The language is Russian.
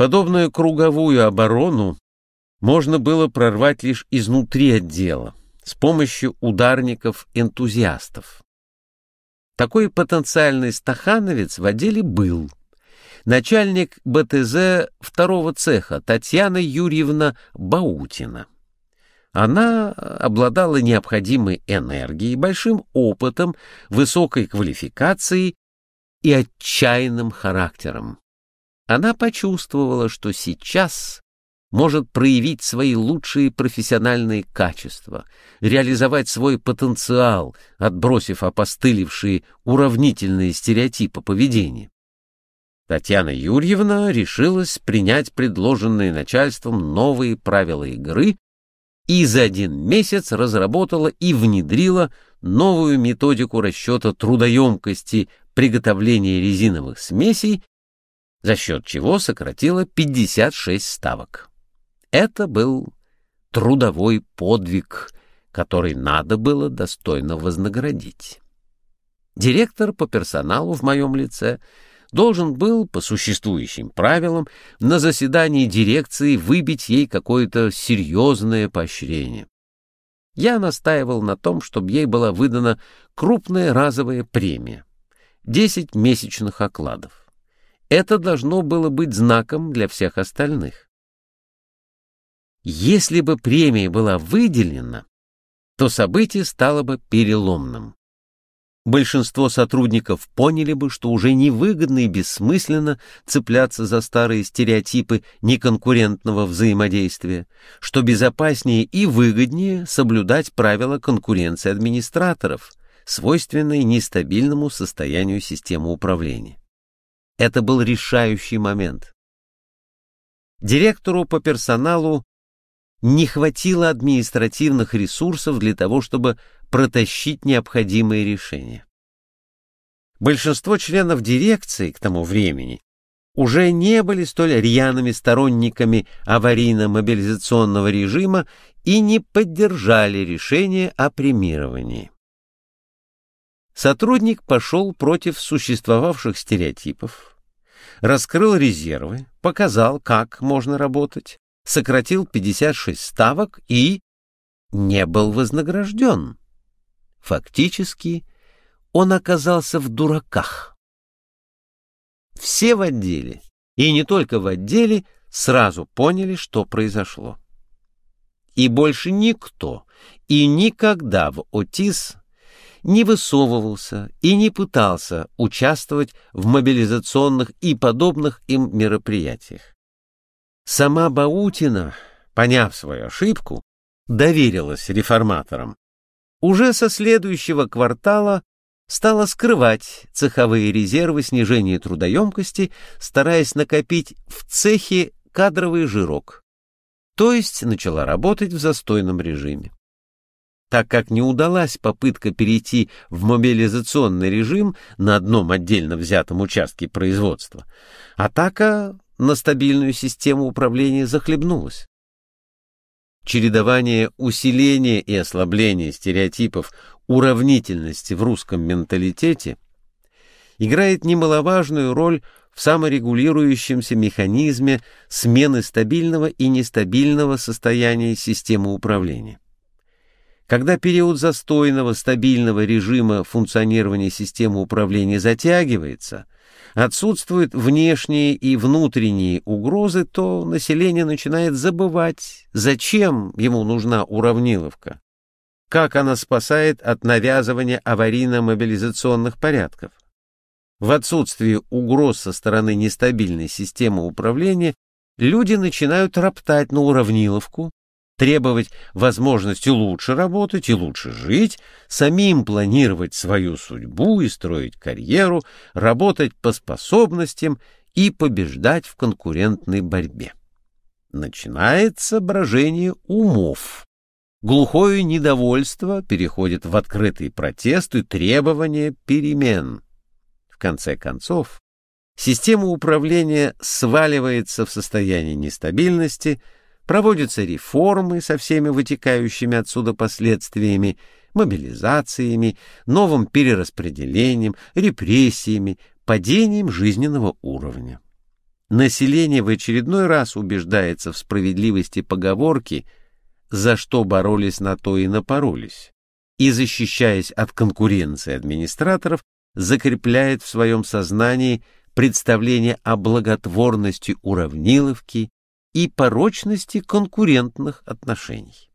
Подобную круговую оборону можно было прорвать лишь изнутри отдела, с помощью ударников-энтузиастов. Такой потенциальный стахановец в отделе был. Начальник БТЗ второго цеха Татьяна Юрьевна Баутина. Она обладала необходимой энергией, большим опытом, высокой квалификацией и отчаянным характером. Она почувствовала, что сейчас может проявить свои лучшие профессиональные качества, реализовать свой потенциал, отбросив опостылевшие уравнительные стереотипы поведения. Татьяна Юрьевна решилась принять предложенные начальством новые правила игры и за один месяц разработала и внедрила новую методику расчета трудоемкости приготовления резиновых смесей, за счет чего сократила 56 ставок. Это был трудовой подвиг, который надо было достойно вознаградить. Директор по персоналу в моем лице должен был, по существующим правилам, на заседании дирекции выбить ей какое-то серьезное поощрение. Я настаивал на том, чтобы ей была выдана крупная разовая премия — 10 месячных окладов. Это должно было быть знаком для всех остальных. Если бы премия была выделена, то событие стало бы переломным. Большинство сотрудников поняли бы, что уже невыгодно и бессмысленно цепляться за старые стереотипы неконкурентного взаимодействия, что безопаснее и выгоднее соблюдать правила конкуренции администраторов, свойственные нестабильному состоянию системы управления. Это был решающий момент. Директору по персоналу не хватило административных ресурсов для того, чтобы протащить необходимые решения. Большинство членов дирекции к тому времени уже не были столь рьяными сторонниками аварийно-мобилизационного режима и не поддержали решение о премировании. Сотрудник пошел против существовавших стереотипов, раскрыл резервы, показал, как можно работать, сократил 56 ставок и не был вознагражден. Фактически, он оказался в дураках. Все в отделе, и не только в отделе, сразу поняли, что произошло. И больше никто и никогда в ОТИС не высовывался и не пытался участвовать в мобилизационных и подобных им мероприятиях. Сама Баутина, поняв свою ошибку, доверилась реформаторам. Уже со следующего квартала стала скрывать цеховые резервы снижения трудоемкости, стараясь накопить в цехе кадровый жирок, то есть начала работать в застойном режиме. Так как не удалась попытка перейти в мобилизационный режим на одном отдельно взятом участке производства, атака на стабильную систему управления захлебнулась. Чередование усиления и ослабления стереотипов уравнительности в русском менталитете играет немаловажную роль в саморегулирующемся механизме смены стабильного и нестабильного состояния системы управления. Когда период застойного стабильного режима функционирования системы управления затягивается – отсутствуют внешние и внутренние угрозы, то население начинает забывать, зачем ему нужна уравниловка, как она спасает от навязывания аварийно-мобилизационных порядков. В отсутствии угроз со стороны нестабильной системы управления люди начинают роптать на уравниловку, требовать возможности лучше работать и лучше жить, самим планировать свою судьбу и строить карьеру, работать по способностям и побеждать в конкурентной борьбе. Начинается брожение умов. Глухое недовольство переходит в открытый протест и требование перемен. В конце концов, система управления сваливается в состояние нестабильности – проводятся реформы со всеми вытекающими отсюда последствиями, мобилизациями, новым перераспределением, репрессиями, падением жизненного уровня. население в очередной раз убеждается в справедливости поговорки «за что боролись, на то и напоролись», и, защищаясь от конкуренции администраторов, закрепляет в своем сознании представление о благотворности уравниловки и порочности конкурентных отношений.